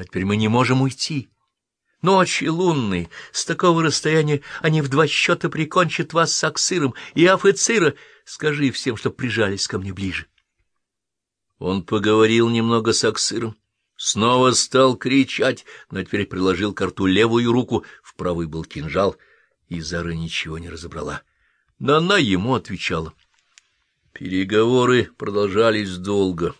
Но теперь мы не можем уйти. Ночи лунные, с такого расстояния они в два счета прикончат вас с Аксыром и офицера. Скажи всем, что прижались ко мне ближе. Он поговорил немного с Аксыром, снова стал кричать, но теперь приложил к рту левую руку, в правой был кинжал, и Зара ничего не разобрала. Но она ему отвечала. Переговоры продолжались долго.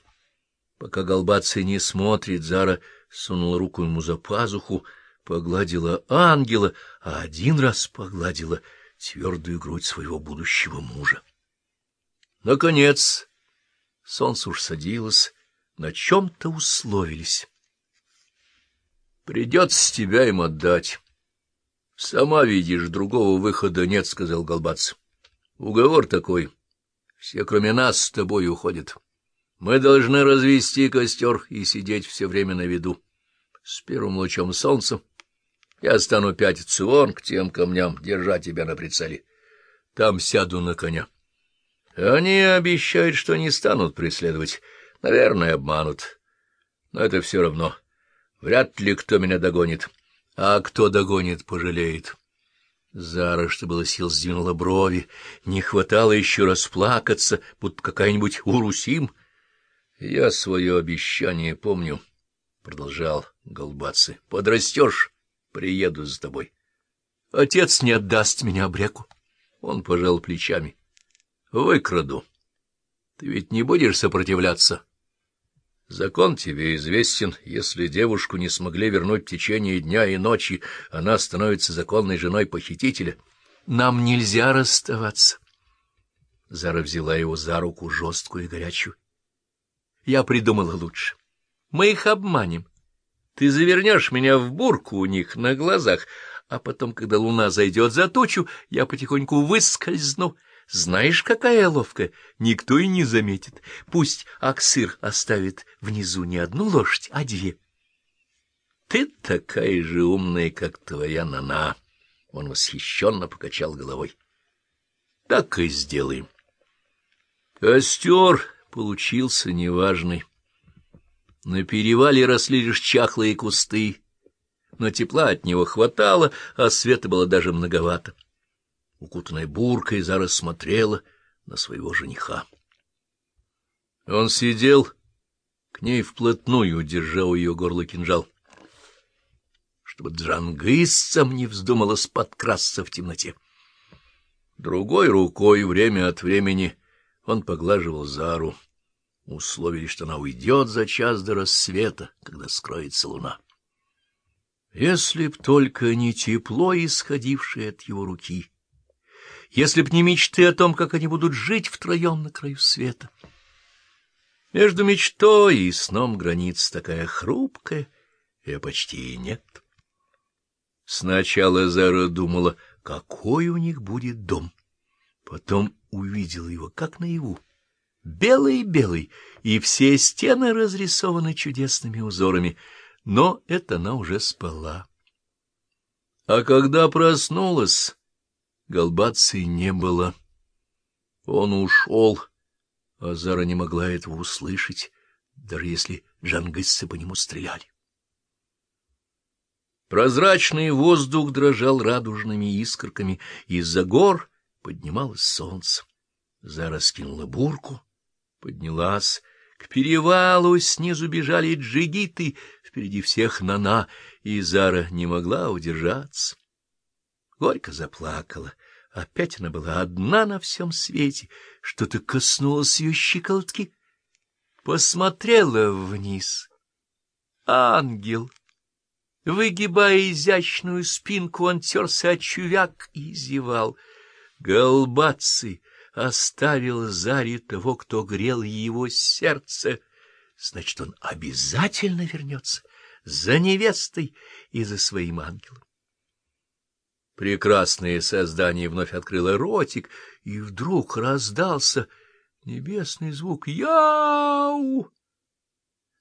Пока Голбаций не смотрит, Зара сунула руку ему за пазуху, погладила ангела, а один раз погладила твердую грудь своего будущего мужа. Наконец, солнце уж садилось, на чем-то условились. Придется тебя им отдать. Сама видишь, другого выхода нет, — сказал Голбац. Уговор такой. Все, кроме нас, с тобой уходят. Мы должны развести костер и сидеть все время на виду. С первым лучом солнца я стану пятиться вон к тем камням, держа тебя на прицеле. Там сяду на коня. Они обещают, что не станут преследовать. Наверное, обманут. Но это все равно. Вряд ли кто меня догонит. А кто догонит, пожалеет. Зара, что было сил, сдвинула брови. Не хватало еще расплакаться, будто какая-нибудь урусим. — Я свое обещание помню, — продолжал Голбацы. — Подрастешь, приеду за тобой. Отец не отдаст меня обреку. Он пожал плечами. — Выкраду. Ты ведь не будешь сопротивляться? Закон тебе известен. Если девушку не смогли вернуть в течение дня и ночи, она становится законной женой похитителя. Нам нельзя расставаться. Зара взяла его за руку, жесткую и горячую. Я придумала лучше. Мы их обманем. Ты завернешь меня в бурку у них на глазах, а потом, когда луна зайдет за тучу, я потихоньку выскользну. Знаешь, какая ловкая? Никто и не заметит. Пусть Аксыр оставит внизу не одну лошадь, а две. Ты такая же умная, как твоя Нана. Он восхищенно покачал головой. Так и сделаем. Костер получился неважный. На перевале росли лишь чахлые кусты, но тепла от него хватало, а света было даже многовато укутанная буркой, Зара смотрела на своего жениха. Он сидел к ней вплотную, держа у ее горла кинжал, чтобы джангистцам не вздумалось сподкрасться в темноте. Другой рукой время от времени он поглаживал Зару, условили, что она уйдет за час до рассвета, когда скроется луна. Если б только не тепло, исходившее от его руки, если б не мечты о том, как они будут жить втроем на краю света. Между мечтой и сном границ такая хрупкая, и почти и нет. Сначала Зара думала, какой у них будет дом. Потом увидела его, как наяву. Белый-белый, и все стены разрисованы чудесными узорами, но это она уже спала. А когда проснулась Голбации не было. Он ушел, а Зара не могла этого услышать, даже если джангысцы по нему стреляли. Прозрачный воздух дрожал радужными искорками, из-за гор поднималось солнце. Зара скинула бурку, поднялась. К перевалу снизу бежали джигиты, впереди всех Нана, и Зара не могла удержаться. Горько заплакала. Опять она была одна на всем свете. Что-то коснулось ее щиколотки. Посмотрела вниз. Ангел! Выгибая изящную спинку, он терся от чувяк и зевал. Голбаций оставил Заре того, кто грел его сердце. Значит, он обязательно вернется за невестой и за своим ангелом. Прекрасное создание вновь открыло ротик, и вдруг раздался небесный звук «Яу!».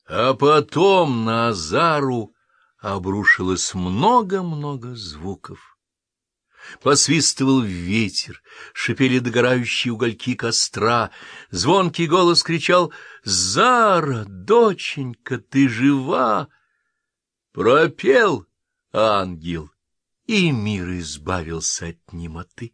А потом на Азару обрушилось много-много звуков. Посвистывал ветер, шипели догорающие угольки костра, звонкий голос кричал «Зара, доченька, ты жива!» Пропел ангел, и мир избавился от немоты.